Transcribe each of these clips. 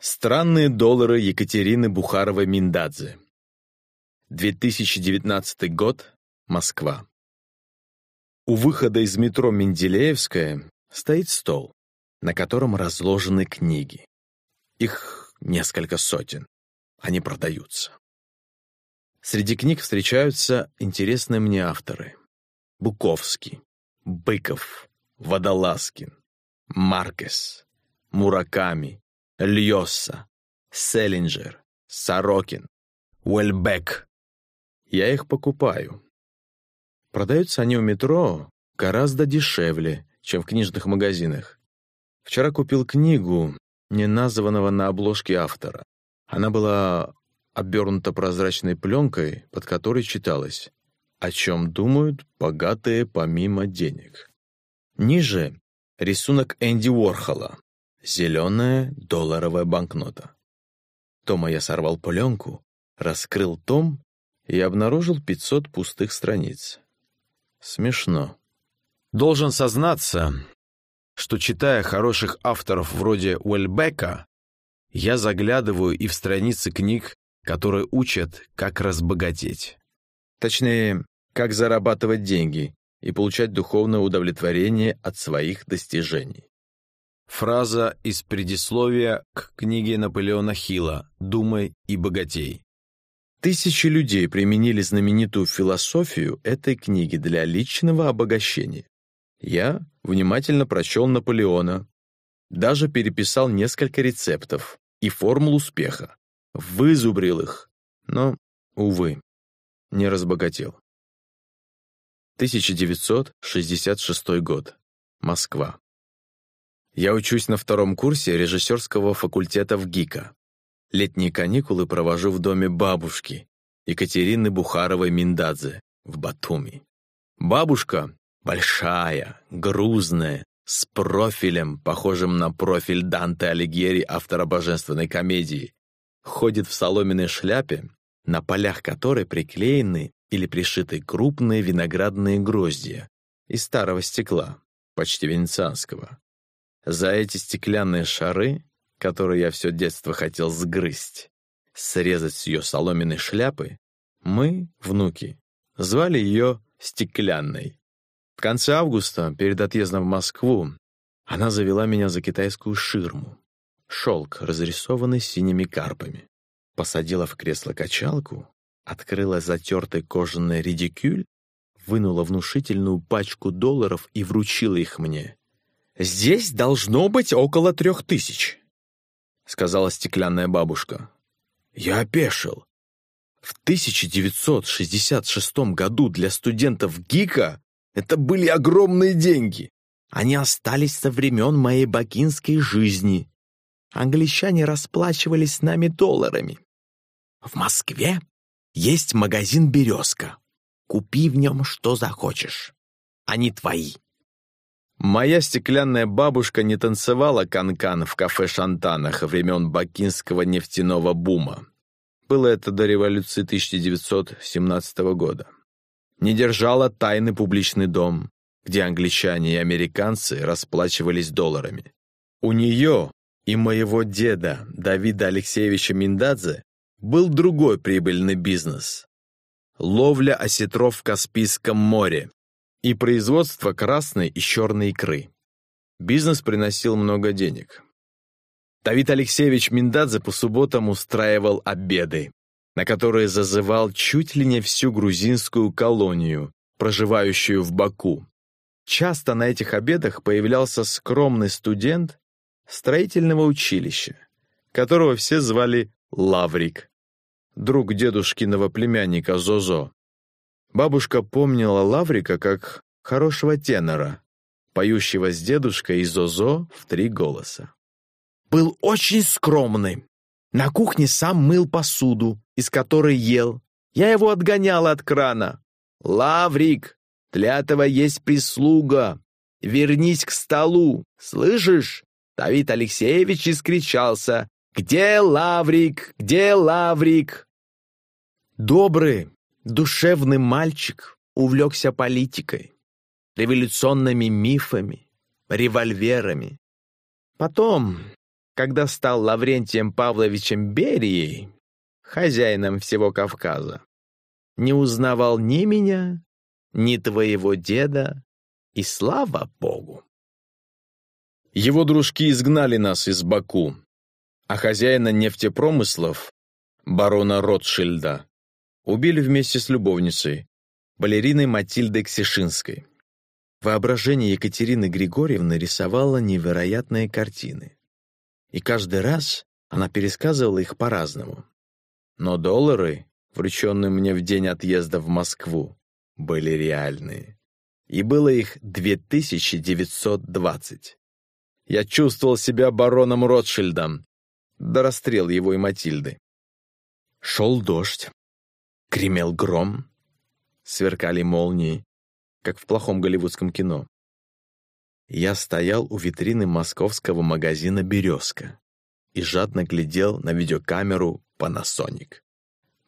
Странные доллары Екатерины Бухаровой-Миндадзе. 2019 год. Москва. У выхода из метро Менделеевская стоит стол, на котором разложены книги. Их несколько сотен. Они продаются. Среди книг встречаются интересные мне авторы. Буковский, Быков, Водолазкин, Маркес, Мураками, Льосса, Селлинджер, Сорокин, Уэльбек. Я их покупаю. Продаются они у метро гораздо дешевле, чем в книжных магазинах. Вчера купил книгу, не названного на обложке автора. Она была обернута прозрачной пленкой, под которой читалось «О чем думают богатые помимо денег». Ниже рисунок Энди Уорхола, Зеленая долларовая банкнота. Тома я сорвал пленку, раскрыл том и обнаружил 500 пустых страниц. Смешно. Должен сознаться, что, читая хороших авторов вроде Уэльбека, я заглядываю и в страницы книг, которые учат, как разбогатеть. Точнее, как зарабатывать деньги и получать духовное удовлетворение от своих достижений. Фраза из предисловия к книге Наполеона Хилла «Думай и богатей». Тысячи людей применили знаменитую философию этой книги для личного обогащения. Я внимательно прочел Наполеона, даже переписал несколько рецептов и формул успеха, вызубрил их, но, увы, не разбогател. 1966 год. Москва. Я учусь на втором курсе режиссерского факультета в ГИКа. Летние каникулы провожу в доме бабушки, Екатерины Бухаровой-Миндадзе, в Батуми. Бабушка большая, грузная, с профилем, похожим на профиль Данте Алигьери, автора божественной комедии, ходит в соломенной шляпе, на полях которой приклеены или пришиты крупные виноградные гроздья из старого стекла, почти венецианского. За эти стеклянные шары, которые я все детство хотел сгрызть, срезать с ее соломенной шляпы, мы, внуки, звали ее «стеклянной». В конце августа, перед отъездом в Москву, она завела меня за китайскую ширму. Шелк, разрисованный синими карпами. Посадила в кресло-качалку, открыла затертый кожаный редикюль, вынула внушительную пачку долларов и вручила их мне. «Здесь должно быть около трех тысяч», — сказала стеклянная бабушка. Я опешил. В 1966 году для студентов ГИКа это были огромные деньги. Они остались со времен моей бакинской жизни. Англичане расплачивались с нами долларами. В Москве есть магазин «Березка». Купи в нем что захочешь. Они твои. Моя стеклянная бабушка не танцевала канкан -кан в кафе «Шантанах» времен бакинского нефтяного бума. Было это до революции 1917 года. Не держала тайный публичный дом, где англичане и американцы расплачивались долларами. У нее и моего деда Давида Алексеевича Миндадзе был другой прибыльный бизнес. Ловля осетров в Каспийском море, и производство красной и черной икры. Бизнес приносил много денег. Давид Алексеевич Миндадзе по субботам устраивал обеды, на которые зазывал чуть ли не всю грузинскую колонию, проживающую в Баку. Часто на этих обедах появлялся скромный студент строительного училища, которого все звали Лаврик, друг дедушкиного племянника Зозо. Бабушка помнила Лаврика как хорошего тенора, поющего с дедушкой и Зозо в три голоса. Был очень скромный. На кухне сам мыл посуду, из которой ел. Я его отгонял от крана. «Лаврик, для этого есть прислуга. Вернись к столу, слышишь?» Давид Алексеевич искричался. «Где Лаврик? Где Лаврик?» Добрый, Душевный мальчик увлекся политикой, революционными мифами, револьверами. Потом, когда стал Лаврентием Павловичем Берией, хозяином всего Кавказа, не узнавал ни меня, ни твоего деда, и слава Богу. Его дружки изгнали нас из Баку, а хозяина нефтепромыслов, барона Ротшильда, убили вместе с любовницей, балериной Матильдой Ксишинской. Воображение Екатерины Григорьевны рисовало невероятные картины. И каждый раз она пересказывала их по-разному. Но доллары, врученные мне в день отъезда в Москву, были реальные. И было их 2920. Я чувствовал себя бароном Ротшильдом, до расстрела его и Матильды. Шел дождь, гремел гром, сверкали молнии, как в плохом голливудском кино. Я стоял у витрины московского магазина «Березка» и жадно глядел на видеокамеру Panasonic.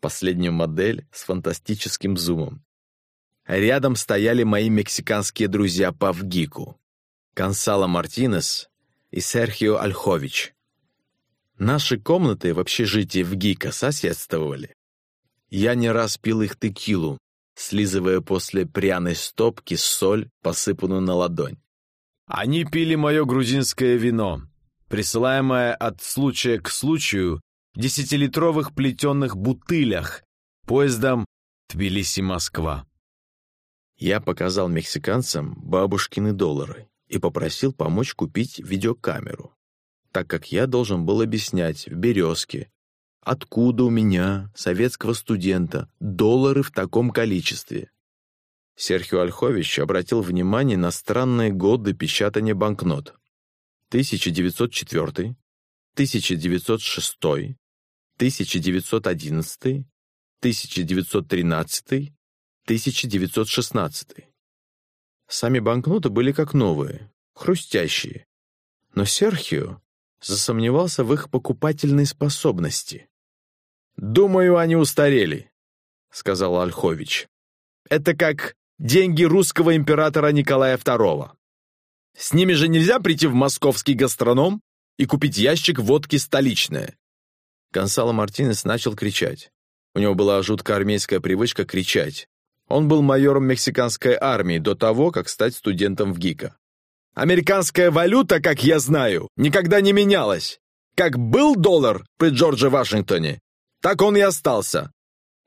Последнюю модель с фантастическим зумом. Рядом стояли мои мексиканские друзья по ВГИКу. Консало Мартинес и Серхио Альхович. Наши комнаты в общежитии ВГИКа соседствовали. Я не раз пил их текилу, слизывая после пряной стопки соль, посыпанную на ладонь. Они пили мое грузинское вино, присылаемое от случая к случаю в десятилитровых плетеных бутылях поездом Тбилиси-Москва. Я показал мексиканцам бабушкины доллары и попросил помочь купить видеокамеру, так как я должен был объяснять в «Березке», откуда у меня, советского студента, доллары в таком количестве. Серхио Ольхович обратил внимание на странные годы печатания банкнот. 1904, 1906, 1911, 1913, 1916. Сами банкноты были как новые, хрустящие. Но Серхио засомневался в их покупательной способности. «Думаю, они устарели», — сказал Ольхович. «Это как деньги русского императора Николая II. С ними же нельзя прийти в московский гастроном и купить ящик водки столичная». Гонсало Мартинес начал кричать. У него была жуткая армейская привычка кричать, он был майором мексиканской армии до того, как стать студентом в ГИКа. Американская валюта, как я знаю, никогда не менялась. Как был доллар при Джордже Вашингтоне, так он и остался.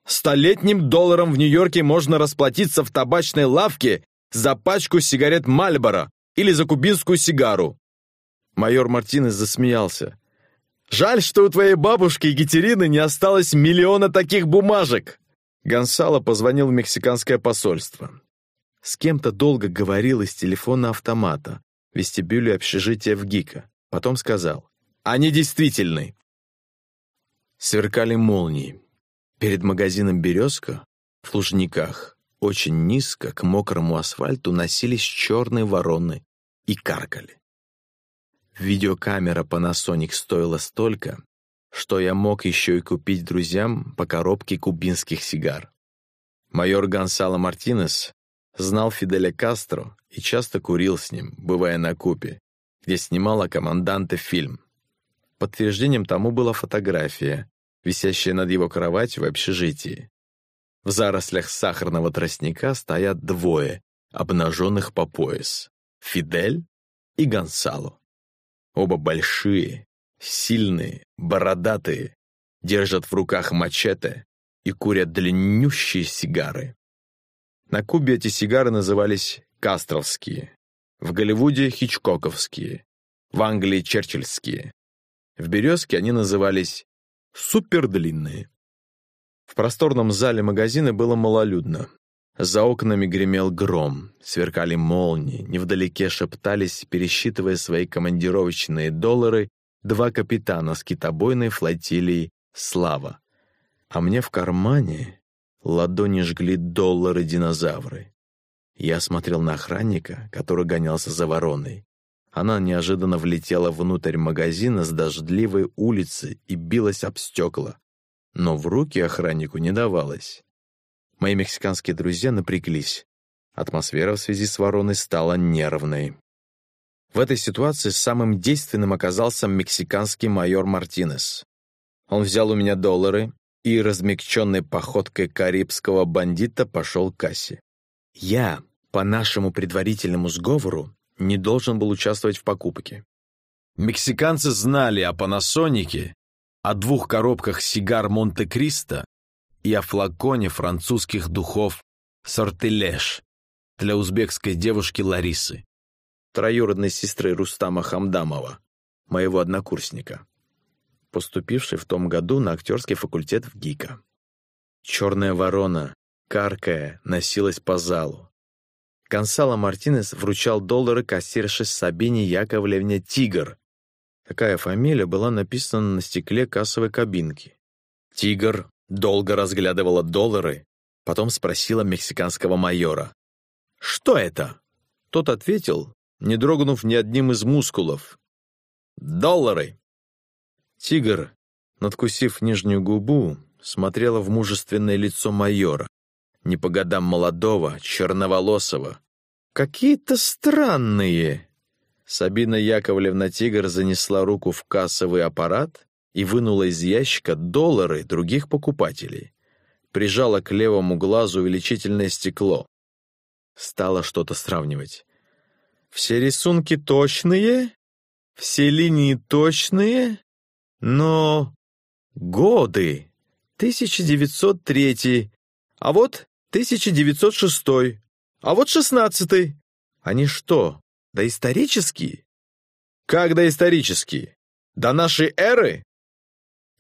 Столетним долларом в Нью-Йорке можно расплатиться в табачной лавке за пачку сигарет Мальборо или за кубинскую сигару. Майор Мартинес засмеялся. «Жаль, что у твоей бабушки Екатерины не осталось миллиона таких бумажек!» Гонсало позвонил в мексиканское посольство. С кем-то долго говорил из телефона автомата в вестибюле общежития в ГИКа. Потом сказал «Они действительны». Сверкали молнии. Перед магазином «Березка» в Лужниках очень низко к мокрому асфальту носились черные вороны и каркали. Видеокамера Panasonic стоила столько, что я мог еще и купить друзьям по коробке кубинских сигар. Майор Гонсало Мартинес знал Фиделя Кастро и часто курил с ним, бывая на Купе, где снимала команданта фильм. Подтверждением тому была фотография, висящая над его кроватью в общежитии. В зарослях сахарного тростника стоят двое, обнаженных по пояс — Фидель и Гонсало. Оба большие, сильные, бородатые, держат в руках мачете и курят длиннющие сигары. На Кубе эти сигары назывались кастровские, в Голливуде — хичкоковские, в Англии — черчилльские. В «Березке» они назывались супердлинные. В просторном зале магазина было малолюдно. За окнами гремел гром, сверкали молнии, невдалеке шептались, пересчитывая свои командировочные доллары два капитана с китобойной флотилией «Слава». А мне в кармане ладони жгли доллары-динозавры. Я смотрел на охранника, который гонялся за вороной. Она неожиданно влетела внутрь магазина с дождливой улицы и билась об стекла. Но в руки охраннику не давалось. Мои мексиканские друзья напряглись. Атмосфера в связи с вороной стала нервной. В этой ситуации самым действенным оказался мексиканский майор Мартинес. Он взял у меня доллары и размягченной походкой карибского бандита пошел к кассе. Я, по нашему предварительному сговору, не должен был участвовать в покупке. Мексиканцы знали о Панасонике, о двух коробках сигар Монте-Кристо и о флаконе французских духов «Сортелеш» для узбекской девушки Ларисы, троюродной сестры Рустама Хамдамова, моего однокурсника, поступившей в том году на актерский факультет в ГИКа. Черная ворона, каркая, носилась по залу. Гонсало Мартинес вручал доллары кассирше Сабине Яковлевне Тигр. Такая фамилия была написана на стекле кассовой кабинки. Тигр долго разглядывала доллары, потом спросила мексиканского майора. «Что это?» Тот ответил, не дрогнув ни одним из мускулов. «Доллары!» Тигр, надкусив нижнюю губу, смотрела в мужественное лицо майора, не по годам молодого, черноволосого. «Какие-то странные!» Сабина Яковлевна Тигр занесла руку в кассовый аппарат и вынула из ящика доллары других покупателей. Прижала к левому глазу увеличительное стекло. Стала что-то сравнивать. «Все рисунки точные? Все линии точные? Но... годы! 1903, а вот 1906, а вот 16. Они что, доисторические? Как доисторические? До нашей эры?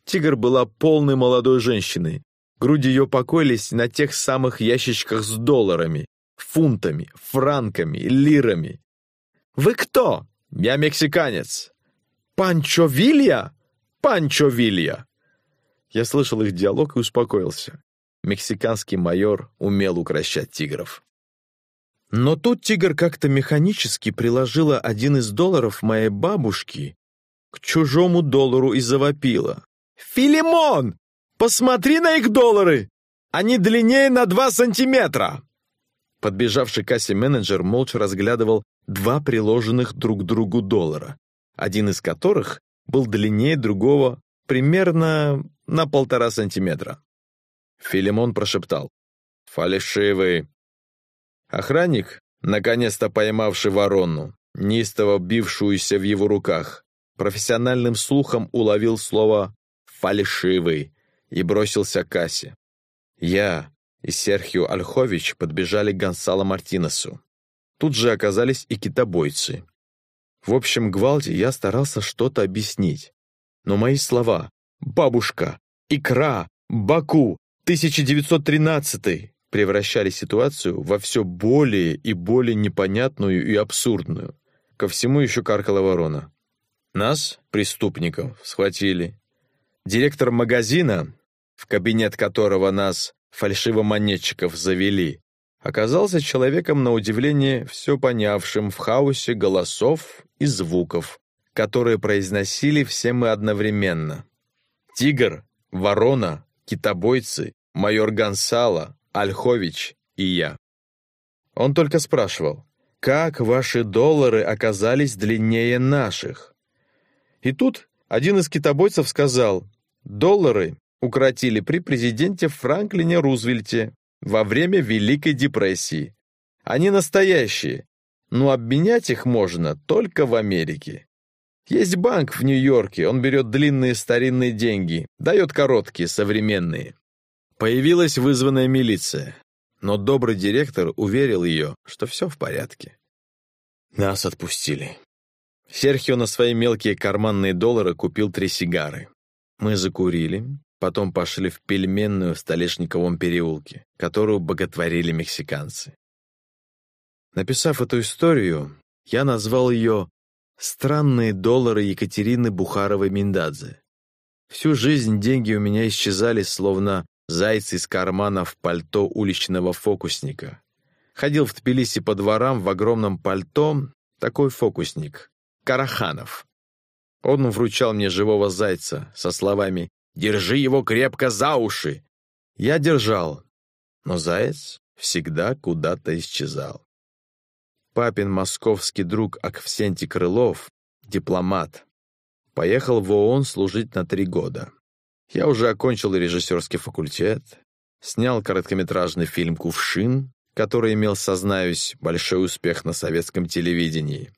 Тигр была полной молодой женщиной. Груди ее покоились на тех самых ящичках с долларами, фунтами, франками, лирами. «Вы кто?» «Я мексиканец». «Панчо Вилья?» «Панчо Вилья». Я слышал их диалог и успокоился. Мексиканский майор умел укращать тигров. Но тут тигр как-то механически приложила один из долларов моей бабушки к чужому доллару и завопила. «Филимон, посмотри на их доллары! Они длиннее на два сантиметра!» Подбежавший кассе менеджер молча разглядывал два приложенных друг к другу доллара, один из которых был длиннее другого примерно на полтора сантиметра. Филимон прошептал. «Фальшивый». Охранник, наконец-то поймавший ворону, неистово бившуюся в его руках, профессиональным слухом уловил слово «фальшивый» и бросился к кассе. Я и Серхио Ольхович подбежали к Гонсало Мартинесу. Тут же оказались и китобойцы. В общем гвалте я старался что-то объяснить. Но мои слова «бабушка», «икра», «баку», «1913» превращали ситуацию во все более и более непонятную и абсурдную. Ко всему еще каркала ворона. Нас, преступников, схватили. Директор магазина, в кабинет которого нас, фальшивомонетчиков, завели, оказался человеком, на удивление, все понявшим в хаосе голосов и звуков, которые произносили все мы одновременно. Тигр, ворона, китобойцы, майор Гонсало, Ольхович и я. Он только спрашивал, как ваши доллары оказались длиннее наших? И тут один из китобойцев сказал, доллары укоротили при президенте Франклине Рузвельте во время Великой депрессии. Они настоящие, но обменять их можно только в Америке. Есть банк в Нью-Йорке, он берет длинные старинные деньги, дает короткие, современные. Появилась вызванная милиция, но добрый директор уверил ее, что все в порядке. Нас отпустили. Серхио на свои мелкие карманные доллары купил три сигары. Мы закурили, потом пошли в пельменную в Столешниковом переулке, которую боготворили мексиканцы. Написав эту историю, я назвал ее «Странные доллары Екатерины Бухаровой-Миндадзе». Всю жизнь деньги у меня исчезали, словно зайцы из кармана в пальто уличного фокусника. Ходил в Тбилиси по дворам в огромном пальто такой фокусник, Караханов. Он вручал мне живого зайца со словами Держи его крепко за уши!» Я держал, но заяц всегда куда-то исчезал. Папин московский друг Аквсентий Крылов, дипломат, поехал в ООН служить на три года. Я уже окончил режиссерский факультет, снял короткометражный фильм «Кувшин», который имел, сознаюсь, большой успех на советском телевидении.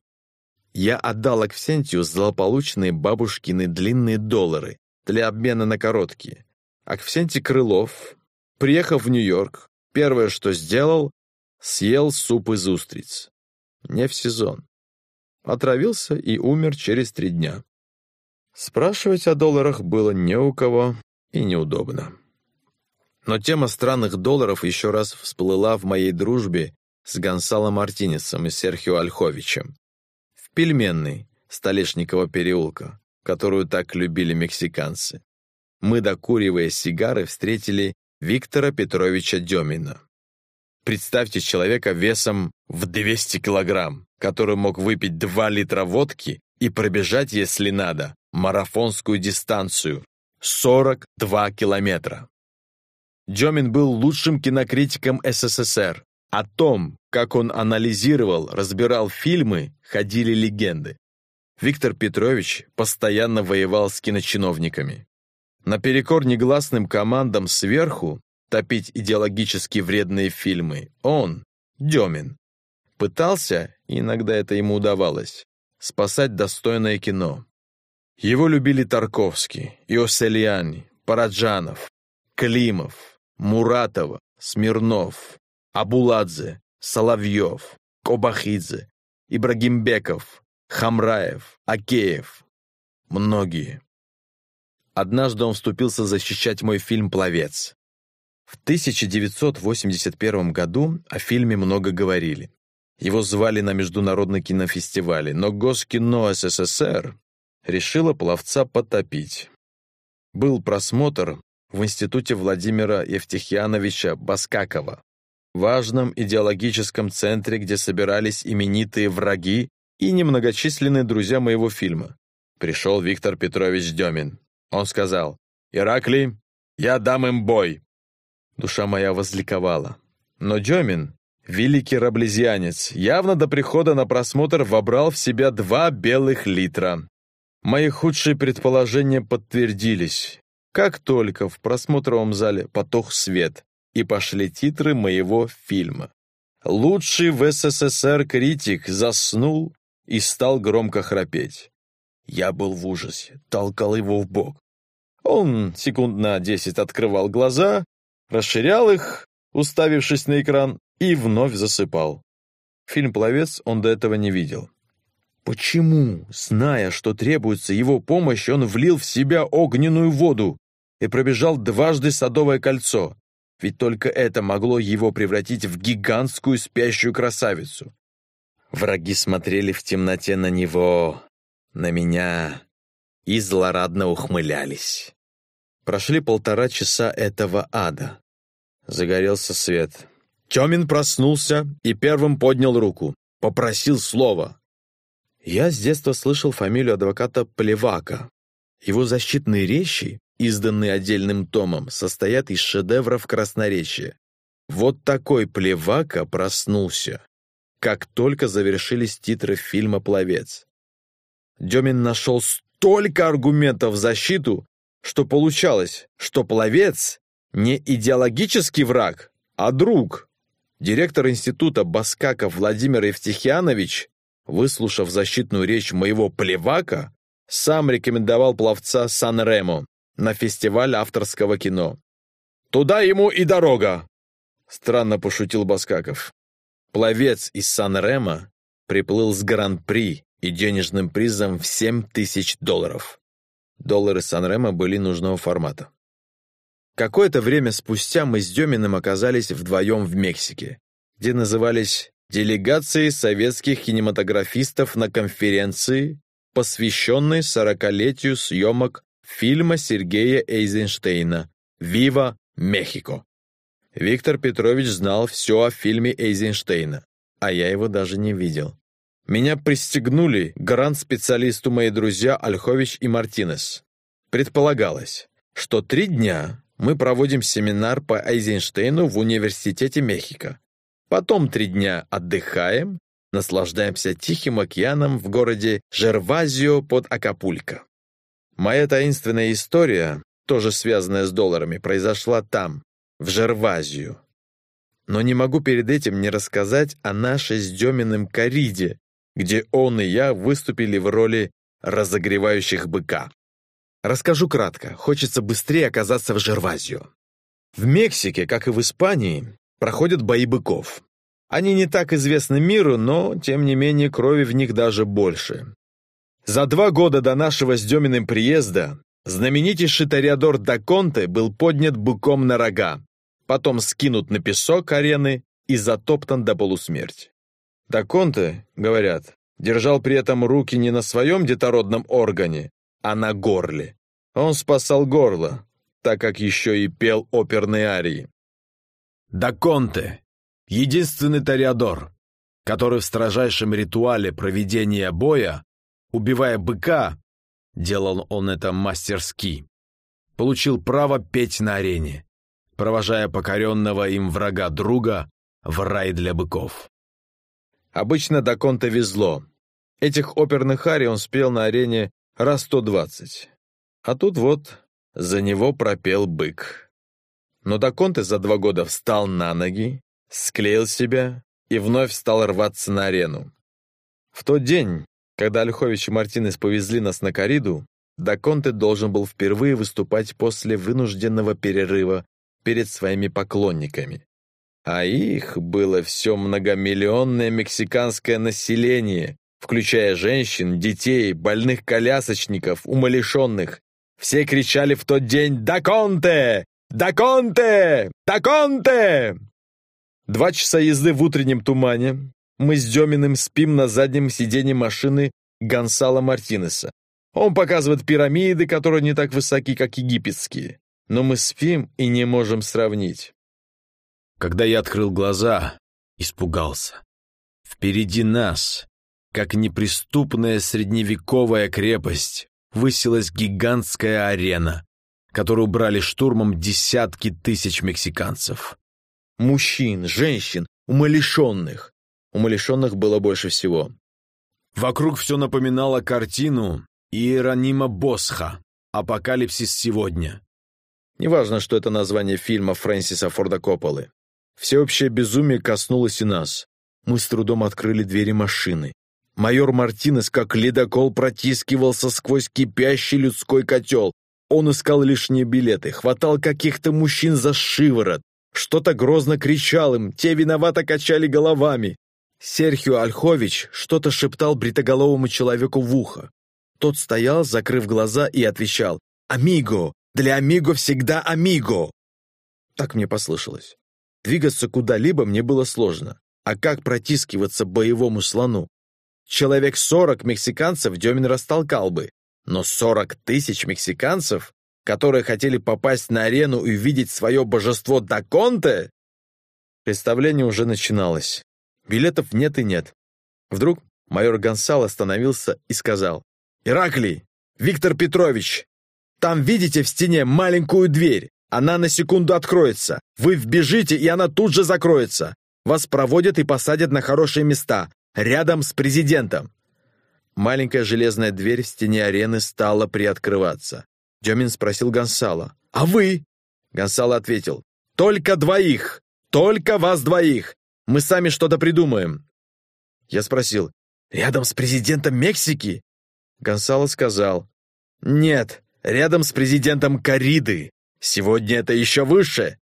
Я отдал Аксентию злополучные бабушкины длинные доллары для обмена на короткие. Аксентий Крылов, приехав в Нью-Йорк, первое, что сделал, съел суп из устриц. Не в сезон. Отравился и умер через три дня. Спрашивать о долларах было не у кого и неудобно. Но тема странных долларов еще раз всплыла в моей дружбе с Гонсало Мартинесом и Серхио Ольховичем. В пельменной Столешникова переулка, которую так любили мексиканцы. Мы, докуривая сигары, встретили Виктора Петровича Демина. Представьте человека весом в 200 килограмм, который мог выпить 2 литра водки и пробежать, если надо, марафонскую дистанцию – 42 километра. Демин был лучшим кинокритиком СССР. О том, как он анализировал, разбирал фильмы, ходили легенды. Виктор Петрович постоянно воевал с киночиновниками. Наперекор негласным командам сверху топить идеологически вредные фильмы, он, Демин, пытался, иногда это ему удавалось, спасать достойное кино. Его любили Тарковский, Иосельяни, Параджанов, Климов, Муратова, Смирнов, Абуладзе, Соловьев, Кобахидзе, Ибрагимбеков, Хамраев, Акеев. Многие. Однажды он вступился защищать мой фильм «Пловец». В 1981 году о фильме много говорили. Его звали на международный кинофестивале, но Госкино СССР решило пловца потопить. Был просмотр, в институте Владимира Евтихьяновича Баскакова, важном идеологическом центре, где собирались именитые враги и немногочисленные друзья моего фильма. Пришел Виктор Петрович Демин. Он сказал, «Ираклий, я дам им бой». Душа моя возликовала. Но Демин, великий раблезианец, явно до прихода на просмотр вобрал в себя два белых литра. Мои худшие предположения подтвердились как только в просмотровом зале потух свет и пошли титры моего фильма. Лучший в СССР критик заснул и стал громко храпеть. Я был в ужасе, толкал его в бок. Он секунд на десять открывал глаза, расширял их, уставившись на экран, и вновь засыпал. Фильм «Пловец» он до этого не видел. Почему, зная, что требуется его помощь, он влил в себя огненную воду? и пробежал дважды Садовое кольцо, ведь только это могло его превратить в гигантскую спящую красавицу. Враги смотрели в темноте на него, на меня, и злорадно ухмылялись. Прошли полтора часа этого ада. Загорелся свет. Тёмин проснулся и первым поднял руку, попросил слова. Я с детства слышал фамилию адвоката Плевака. Его защитные речи изданные отдельным томом, состоят из шедевров красноречия. Вот такой плевака проснулся, как только завершились титры фильма «Пловец». Демин нашел столько аргументов в защиту, что получалось, что пловец не идеологический враг, а друг. Директор института Баскаков Владимир Евтихианович, выслушав защитную речь моего плевака, сам рекомендовал пловца Сан-Ремо на фестиваль авторского кино. «Туда ему и дорога!» Странно пошутил Баскаков. Пловец из Сан-Ремо приплыл с гран-при и денежным призом в 7 тысяч долларов. Доллары Сан-Ремо были нужного формата. Какое-то время спустя мы с Деминым оказались вдвоем в Мексике, где назывались «Делегацией советских кинематографистов на конференции, посвященной сорокалетию съемок фильма Сергея Эйзенштейна «Вива Мехико». Виктор Петрович знал все о фильме Эйзенштейна, а я его даже не видел. Меня пристегнули грант-специалисту мои друзья Ольхович и Мартинес. Предполагалось, что три дня мы проводим семинар по Эйзенштейну в Университете Мехико. Потом три дня отдыхаем, наслаждаемся Тихим океаном в городе Жервазио под Акапулько. Моя таинственная история, тоже связанная с долларами, произошла там, в Жервазию. Но не могу перед этим не рассказать о нашей с Деминым кориде, где он и я выступили в роли разогревающих быка. Расскажу кратко, хочется быстрее оказаться в Жервазию. В Мексике, как и в Испании, проходят бои быков. Они не так известны миру, но, тем не менее, крови в них даже больше. За два года до нашего с Деминым приезда знаменитейший Ториадор Даконте был поднят быком на рога, потом скинут на песок арены и затоптан до полусмерти. Даконте, говорят, держал при этом руки не на своем детородном органе, а на горле. Он спасал горло, так как еще и пел оперные арии. Даконте Единственный Ториадор, который в строжайшем ритуале проведения боя, убивая быка, делал он это мастерски, получил право петь на арене, провожая покоренного им врага друга в рай для быков. Обычно до Конта везло. Этих оперных арий он спел на арене раз сто двадцать. А тут вот за него пропел бык. Но Даконте за два года встал на ноги, склеил себя и вновь стал рваться на арену. В тот день, когда Ольхович и Мартинес повезли нас на кориду, Даконте должен был впервые выступать после вынужденного перерыва перед своими поклонниками. А их было все многомиллионное мексиканское население, включая женщин, детей, больных колясочников, умалишенных. Все кричали в тот день «Даконте! Даконте! Даконте!» Два часа езды в утреннем тумане. Мы с Деминым спим на заднем сиденье машины Гонсала Мартинеса. Он показывает пирамиды, которые не так высоки, как египетские. Но мы спим и не можем сравнить. Когда я открыл глаза, испугался. Впереди нас, как неприступная средневековая крепость, высилась гигантская арена, которую брали штурмом десятки тысяч мексиканцев мужчин, женщин, умалишенных. Умалишенных было больше всего. Вокруг все напоминало картину Иеронима Босха «Апокалипсис сегодня». Неважно, что это название фильма Фрэнсиса Форда Копполы. Всеобщее безумие коснулось и нас. Мы с трудом открыли двери машины. Майор Мартинес, как ледокол, протискивался сквозь кипящий людской котел. Он искал лишние билеты, хватал каких-то мужчин за шиворот, что-то грозно кричал им, те виновато качали головами. Серхио Ольхович что-то шептал бритоголовому человеку в ухо. Тот стоял, закрыв глаза, и отвечал «Амиго! Для Амиго всегда Амиго!» Так мне послышалось. Двигаться куда-либо мне было сложно. А как протискиваться боевому слону? Человек сорок мексиканцев Демин растолкал бы, но сорок тысяч мексиканцев которые хотели попасть на арену и увидеть свое божество Даконте? Представление уже начиналось. Билетов нет и нет. Вдруг майор Гонсал остановился и сказал, «Ираклий, Виктор Петрович, там видите в стене маленькую дверь? Она на секунду откроется. Вы вбежите, и она тут же закроется. Вас проводят и посадят на хорошие места, рядом с президентом». Маленькая железная дверь в стене арены стала приоткрываться. Демин спросил Гонсала. «А вы?» Гонсало ответил. «Только двоих! Только вас двоих! Мы сами что-то придумаем!» Я спросил. «Рядом с президентом Мексики?» Гонсало сказал. «Нет, рядом с президентом Кариды. Сегодня это еще выше!»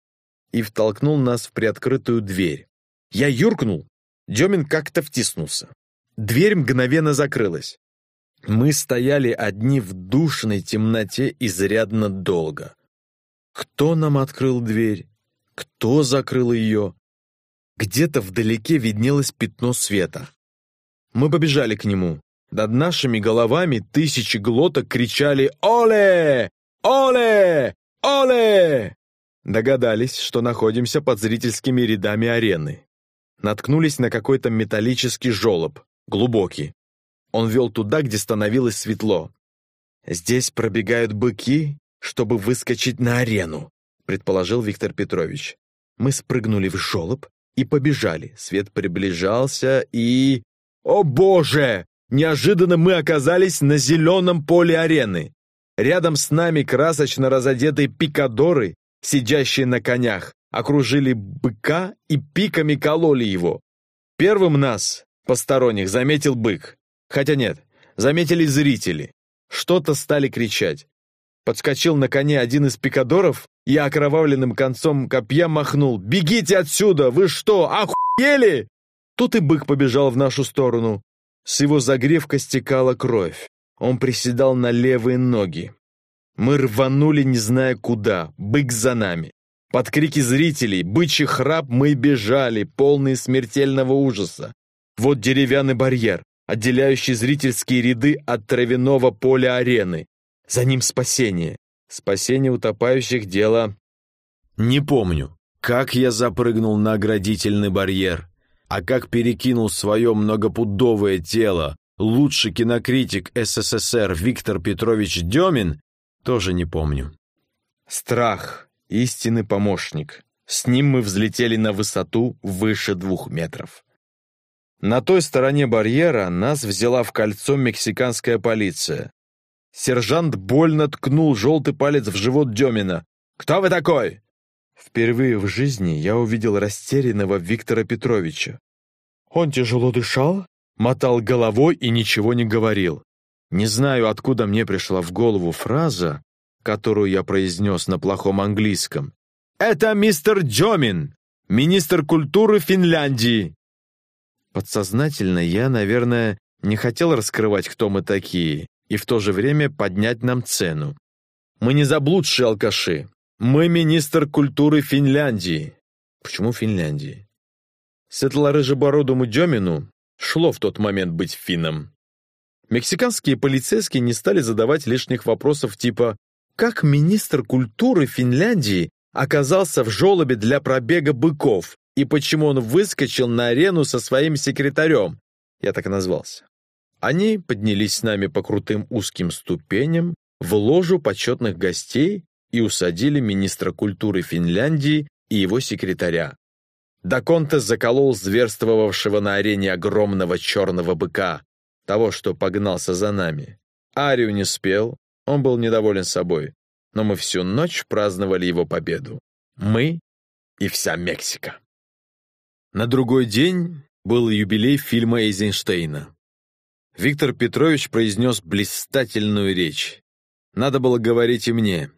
И втолкнул нас в приоткрытую дверь. Я юркнул. Демин как-то втиснулся. Дверь мгновенно закрылась. Мы стояли одни в душной темноте изрядно долго. Кто нам открыл дверь? Кто закрыл ее? Где-то вдалеке виднелось пятно света. Мы побежали к нему. Над нашими головами тысячи глоток кричали «Оле! Оле! Оле!» Догадались, что находимся под зрительскими рядами арены. Наткнулись на какой-то металлический желоб, глубокий. Он вел туда, где становилось светло. «Здесь пробегают быки, чтобы выскочить на арену», предположил Виктор Петрович. Мы спрыгнули в жолоб и побежали. Свет приближался и... О боже! Неожиданно мы оказались на зеленом поле арены. Рядом с нами красочно разодетые пикадоры, сидящие на конях, окружили быка и пиками кололи его. Первым нас, посторонних, заметил бык. Хотя нет, заметили зрители. Что-то стали кричать. Подскочил на коне один из пикадоров и окровавленным концом копья махнул. «Бегите отсюда! Вы что, охуели?» Тут и бык побежал в нашу сторону. С его загревка стекала кровь. Он приседал на левые ноги. Мы рванули, не зная куда, бык за нами. Под крики зрителей, бычий храп мы бежали, полные смертельного ужаса. Вот деревянный барьер, отделяющий зрительские ряды от травяного поля арены. За ним спасение. Спасение утопающих — дело... Не помню, как я запрыгнул на оградительный барьер, а как перекинул свое многопудовое тело лучший кинокритик СССР Виктор Петрович Демин, тоже не помню. Страх — истинный помощник. С ним мы взлетели на высоту выше двух метров. На той стороне барьера нас взяла в кольцо мексиканская полиция. Сержант больно ткнул желтый палец в живот Демина. «Кто вы такой?» Впервые в жизни я увидел растерянного Виктора Петровича. Он тяжело дышал, мотал головой и ничего не говорил. Не знаю, откуда мне пришла в голову фраза, которую я произнес на плохом английском. «Это мистер Джомин, министр культуры Финляндии!» Подсознательно я, наверное, не хотел раскрывать, кто мы такие, и в то же время поднять нам цену. Мы не заблудшие алкаши. Мы министр культуры Финляндии. Почему Финляндии? Светло-рыжебородому Демину шло в тот момент быть финном. Мексиканские полицейские не стали задавать лишних вопросов типа «Как министр культуры Финляндии оказался в желобе для пробега быков и почему он выскочил на арену со своим секретарем?» Я так и назвался. Они поднялись с нами по крутым узким ступеням в ложу почетных гостей и усадили министра культуры Финляндии и его секретаря. Даконтес заколол зверствовавшего на арене огромного черного быка, того, что погнался за нами. Арию не спел, он был недоволен собой, но мы всю ночь праздновали его победу. Мы и вся Мексика. На другой день был юбилей фильма Эйзенштейна. Виктор Петрович произнес блистательную речь. Надо было говорить и мне.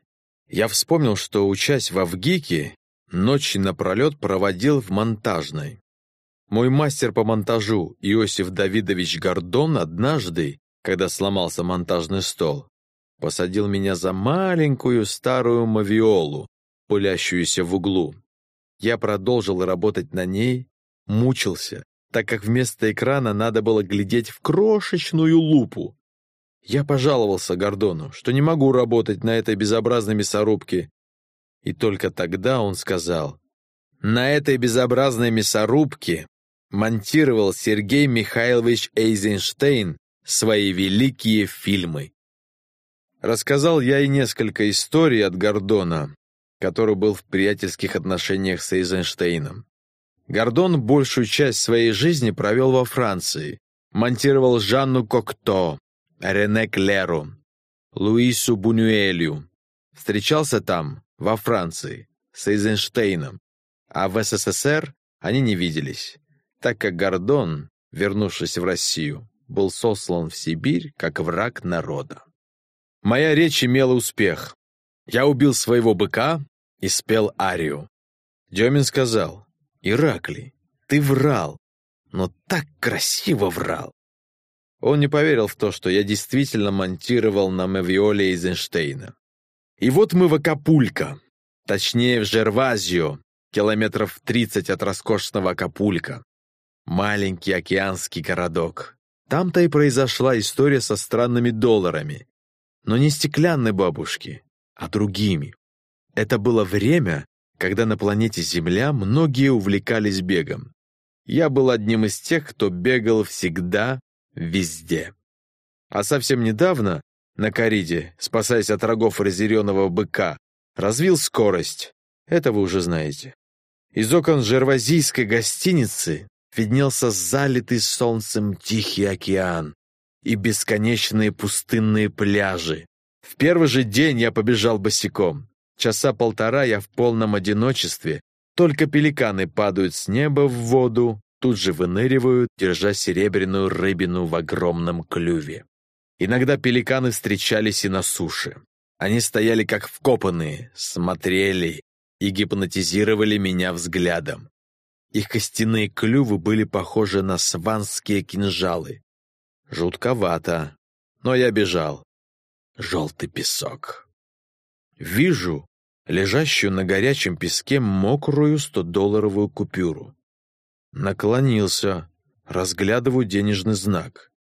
Я вспомнил, что, учась в Авгике, ночи напролет проводил в монтажной. Мой мастер по монтажу Иосиф Давидович Гордон однажды, когда сломался монтажный стол, посадил меня за маленькую старую мавиолу, пылящуюся в углу. Я продолжил работать на ней, мучился, так как вместо экрана надо было глядеть в крошечную лупу. Я пожаловался Гордону, что не могу работать на этой безобразной мясорубке. И только тогда он сказал, «На этой безобразной мясорубке монтировал Сергей Михайлович Эйзенштейн свои великие фильмы». Рассказал я и несколько историй от Гордона, который был в приятельских отношениях с Эйзенштейном. Гордон большую часть своей жизни провел во Франции, монтировал Жанну Кокто, Рене Клеру, Луису Бунюэлью. Встречался там, во Франции, с Эйзенштейном, а в СССР они не виделись, так как Гордон, вернувшись в Россию, был сослан в Сибирь как враг народа. Моя речь имела успех. Я убил своего быка и спел арию. Демин сказал, «Ираклий, ты врал, но так красиво врал». Он не поверил в то, что я действительно монтировал на Мавиоле Эйзенштейна. И вот мы в Акапулько, точнее в Жервазио, километров 30 от роскошного Акапулька. Маленький океанский городок. Там-то и произошла история со странными долларами. Но не стеклянной бабушки, а другими. Это было время, когда на планете Земля многие увлекались бегом. Я был одним из тех, кто бегал всегда, везде. А совсем недавно на Кариде, спасаясь от рогов разъяренного быка, развил скорость. Это вы уже знаете. Из окон жервазийской гостиницы виднелся залитый солнцем Тихий океан и бесконечные пустынные пляжи. В первый же день я побежал босиком. Часа полтора я в полном одиночестве. Только пеликаны падают с неба в воду, тут же выныривают, держа серебряную рыбину в огромном клюве. Иногда пеликаны встречались и на суше. Они стояли как вкопанные, смотрели и гипнотизировали меня взглядом. Их костяные клювы были похожи на сванские кинжалы. Жутковато, но я бежал. Желтый песок. Вижу лежащую на горячем песке мокрую стодолларовую купюру. Наклонился, разглядываю денежный знак.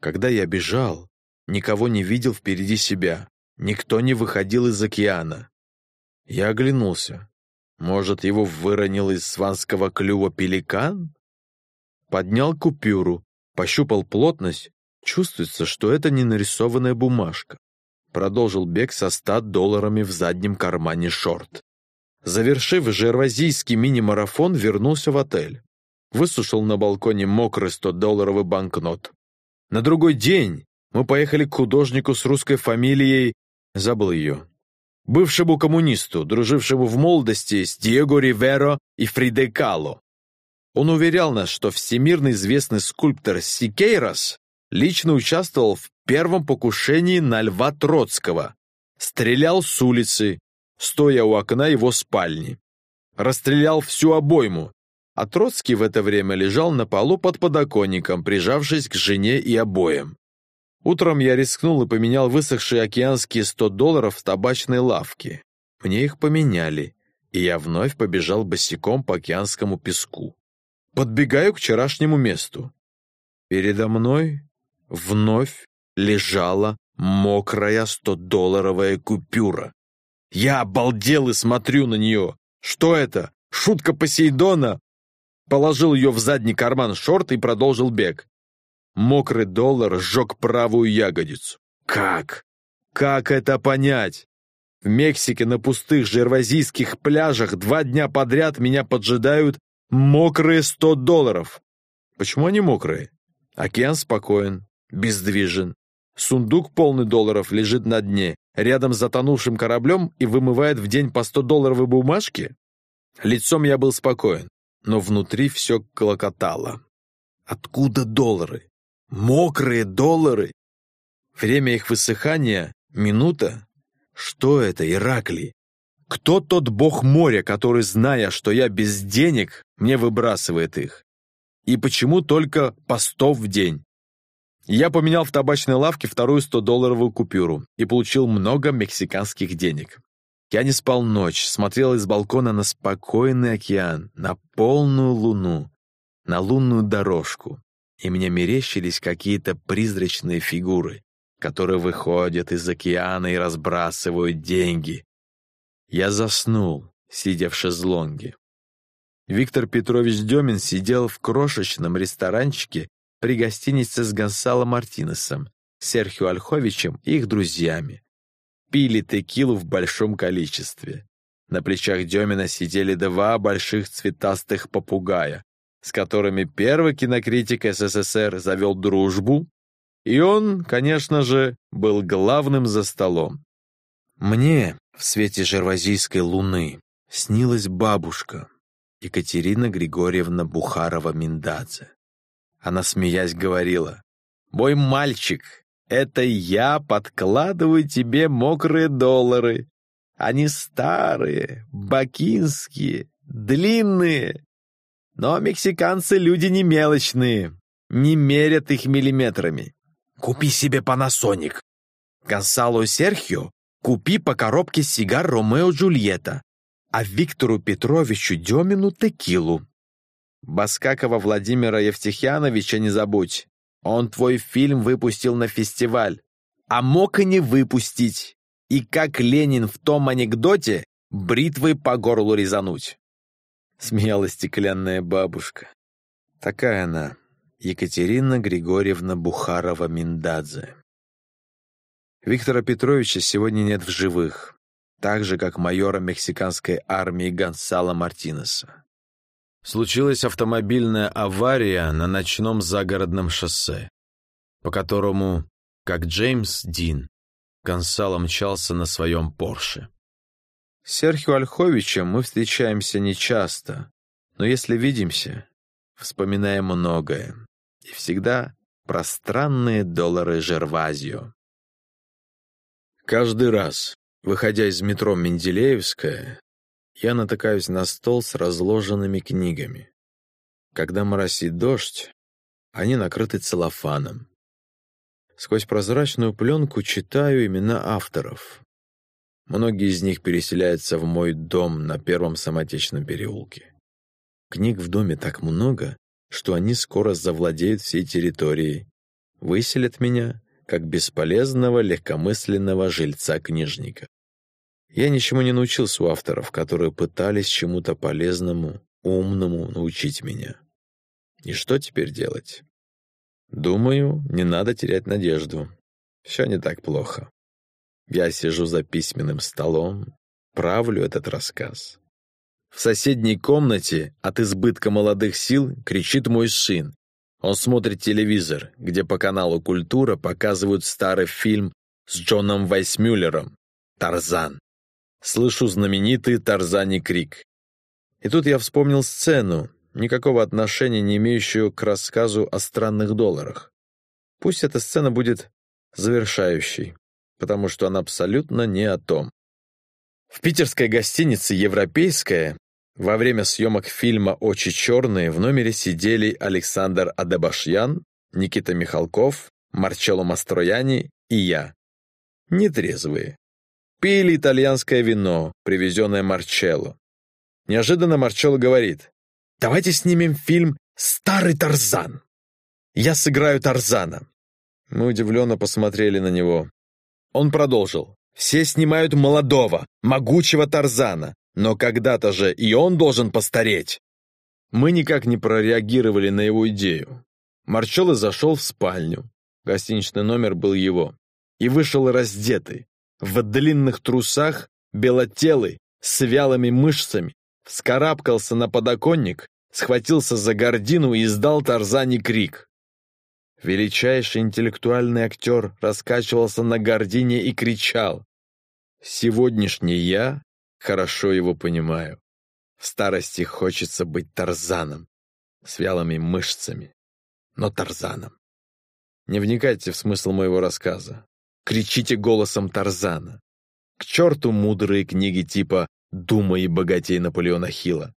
Когда я бежал, никого не видел впереди себя, никто не выходил из океана. Я оглянулся. Может, его выронил из сванского клюва пеликан? Поднял купюру, пощупал плотность. Чувствуется, что это не нарисованная бумажка. Продолжил бег со ста долларами в заднем кармане шорт. Завершив жервазийский мини-марафон, вернулся в отель. Высушил на балконе мокрый 100-долларовый банкнот. На другой день мы поехали к художнику с русской фамилией, забыл ее, бывшему коммунисту, дружившему в молодости с Диего Риверо и Фридой Кало. Он уверял нас, что всемирно известный скульптор Сикейрос лично участвовал в первом покушении на Льва Троцкого, стрелял с улицы, стоя у окна его спальни. Расстрелял всю обойму, а Троцкий в это время лежал на полу под подоконником, прижавшись к жене и обоям. Утром я рискнул и поменял высохшие океанские 100 долларов в табачной лавке. Мне их поменяли, и я вновь побежал босиком по океанскому песку. Подбегаю к вчерашнему месту. Передо мной вновь лежала мокрая 100-долларовая купюра. Я обалдел и смотрю на нее. Что это? Шутка Посейдона? Положил ее в задний карман шорт и продолжил бег. Мокрый доллар сжег правую ягодицу. Как? Как это понять? В Мексике на пустых жервазийских пляжах два дня подряд меня поджидают мокрые сто долларов. Почему они мокрые? Океан спокоен, бездвижен. Сундук полный долларов лежит на дне, рядом с затонувшим кораблем и вымывает в день по сто долларовой бумажки? Лицом я был спокоен, но внутри все клокотало. Откуда доллары? Мокрые доллары? Время их высыхания — минута? Что это, Ираклий? Кто тот бог моря, который, зная, что я без денег, мне выбрасывает их? И почему только по сто в день? Я поменял в табачной лавке вторую 100-долларовую купюру и получил много мексиканских денег. Я не спал ночь, смотрел из балкона на спокойный океан, на полную луну, на лунную дорожку, и мне мерещились какие-то призрачные фигуры, которые выходят из океана и разбрасывают деньги. Я заснул, сидя в шезлонге. Виктор Петрович Демин сидел в крошечном ресторанчике при гостинице с Гонсало Мартинесом, Серхио Ольховичем и их друзьями. Пили текилу в большом количестве. На плечах Демина сидели два больших цветастых попугая, с которыми первый кинокритик СССР завел дружбу, и он, конечно же, был главным за столом. Мне в свете жервазийской луны снилась бабушка Екатерина Григорьевна Бухарова-Миндадзе. Она, смеясь, говорила, «Мой мальчик, это я подкладываю тебе мокрые доллары. Они старые, бакинские, длинные, но мексиканцы люди не мелочные, не мерят их миллиметрами. Купи себе Panasonic. Гонсалу Серхио купи по коробке сигар Ромео Джульетта, а Виктору Петровичу Демину текилу. Баскакова Владимира Евтихяновича не забудь. Он твой фильм выпустил на фестиваль, а мог и не выпустить. И как Ленин в том анекдоте, бритвой по горлу резануть смеялась стеклянная бабушка. Такая она, Екатерина Григорьевна Бухарова-Миндадзе. Виктора Петровича сегодня нет в живых, так же, как майора мексиканской армии Гонсала Мартинеса. случилась автомобильная авария на ночном загородном шоссе, по которому, как Джеймс Дин, Гонсало мчался на своем Порше. С Серхио Ольховичем мы встречаемся нечасто, но если видимся, вспоминаем многое. И всегда пространные доллары Жервазио. Каждый раз, выходя из метро Менделеевская, я натыкаюсь на стол с разложенными книгами. Когда моросит дождь, они накрыты целлофаном. Сквозь прозрачную пленку читаю имена авторов. Многие из них переселяются в мой дом на Первом Самотечном переулке. Книг в доме так много, что они скоро завладеют всей территорией, выселят меня, как бесполезного легкомысленного жильца-книжника. Я ничему не научился у авторов, которые пытались чему-то полезному, умному научить меня. И что теперь делать? Думаю, не надо терять надежду. Все не так плохо. Я сижу за письменным столом, правлю этот рассказ. В соседней комнате от избытка молодых сил кричит мой сын. Он смотрит телевизор, где по каналу «Культура» показывают старый фильм с Джоном Вайсмюллером «Тарзан». Слышу знаменитый Тарзани крик. И тут я вспомнил сцену, никакого отношения не имеющую к рассказу о странных долларах. Пусть эта сцена будет завершающей, потому что она абсолютно не о том. В питерской гостинице «Европейская» во время съемок фильма «Очи черные» в номере сидели Александр Адебашьян, Никита Михалков, Марчелло Мастрояни и я. Нетрезвые. Пили итальянское вино, привезенное Марчелло. Неожиданно Марчелло говорит, «Давайте снимем фильм «Старый Тарзан». Я сыграю Тарзана». Мы удивленно посмотрели на него. Он продолжил. Все снимают молодого, могучего Тарзана, но когда-то же и он должен постареть. Мы никак не прореагировали на его идею. Марчелло зашел в спальню, гостиничный номер был его, и вышел раздетый, в длинных трусах, белотелый, с вялыми мышцами, вскарабкался на подоконник, схватился за гордину и издал Тарзане крик. Величайший интеллектуальный актер раскачивался на гордине и кричал. «Сегодняшний я хорошо его понимаю. В старости хочется быть Тарзаном, с вялыми мышцами, но Тарзаном. Не вникайте в смысл моего рассказа. Кричите голосом Тарзана. К черту мудрые книги типа «Думай и богатей» Наполеона Хилла.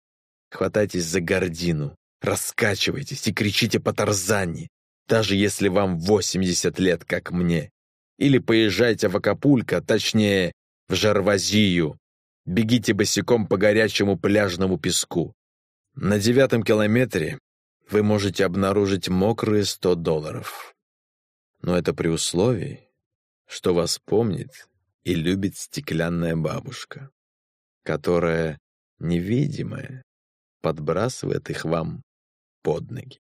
Хватайтесь за гордину, раскачивайтесь и кричите по Тарзане даже если вам 80 лет, как мне. Или поезжайте в Акапулько, точнее, в Жарвазию. Бегите босиком по горячему пляжному песку. На девятом километре вы можете обнаружить мокрые 100 долларов. Но это при условии, что вас помнит и любит стеклянная бабушка, которая, невидимая, подбрасывает их вам под ноги.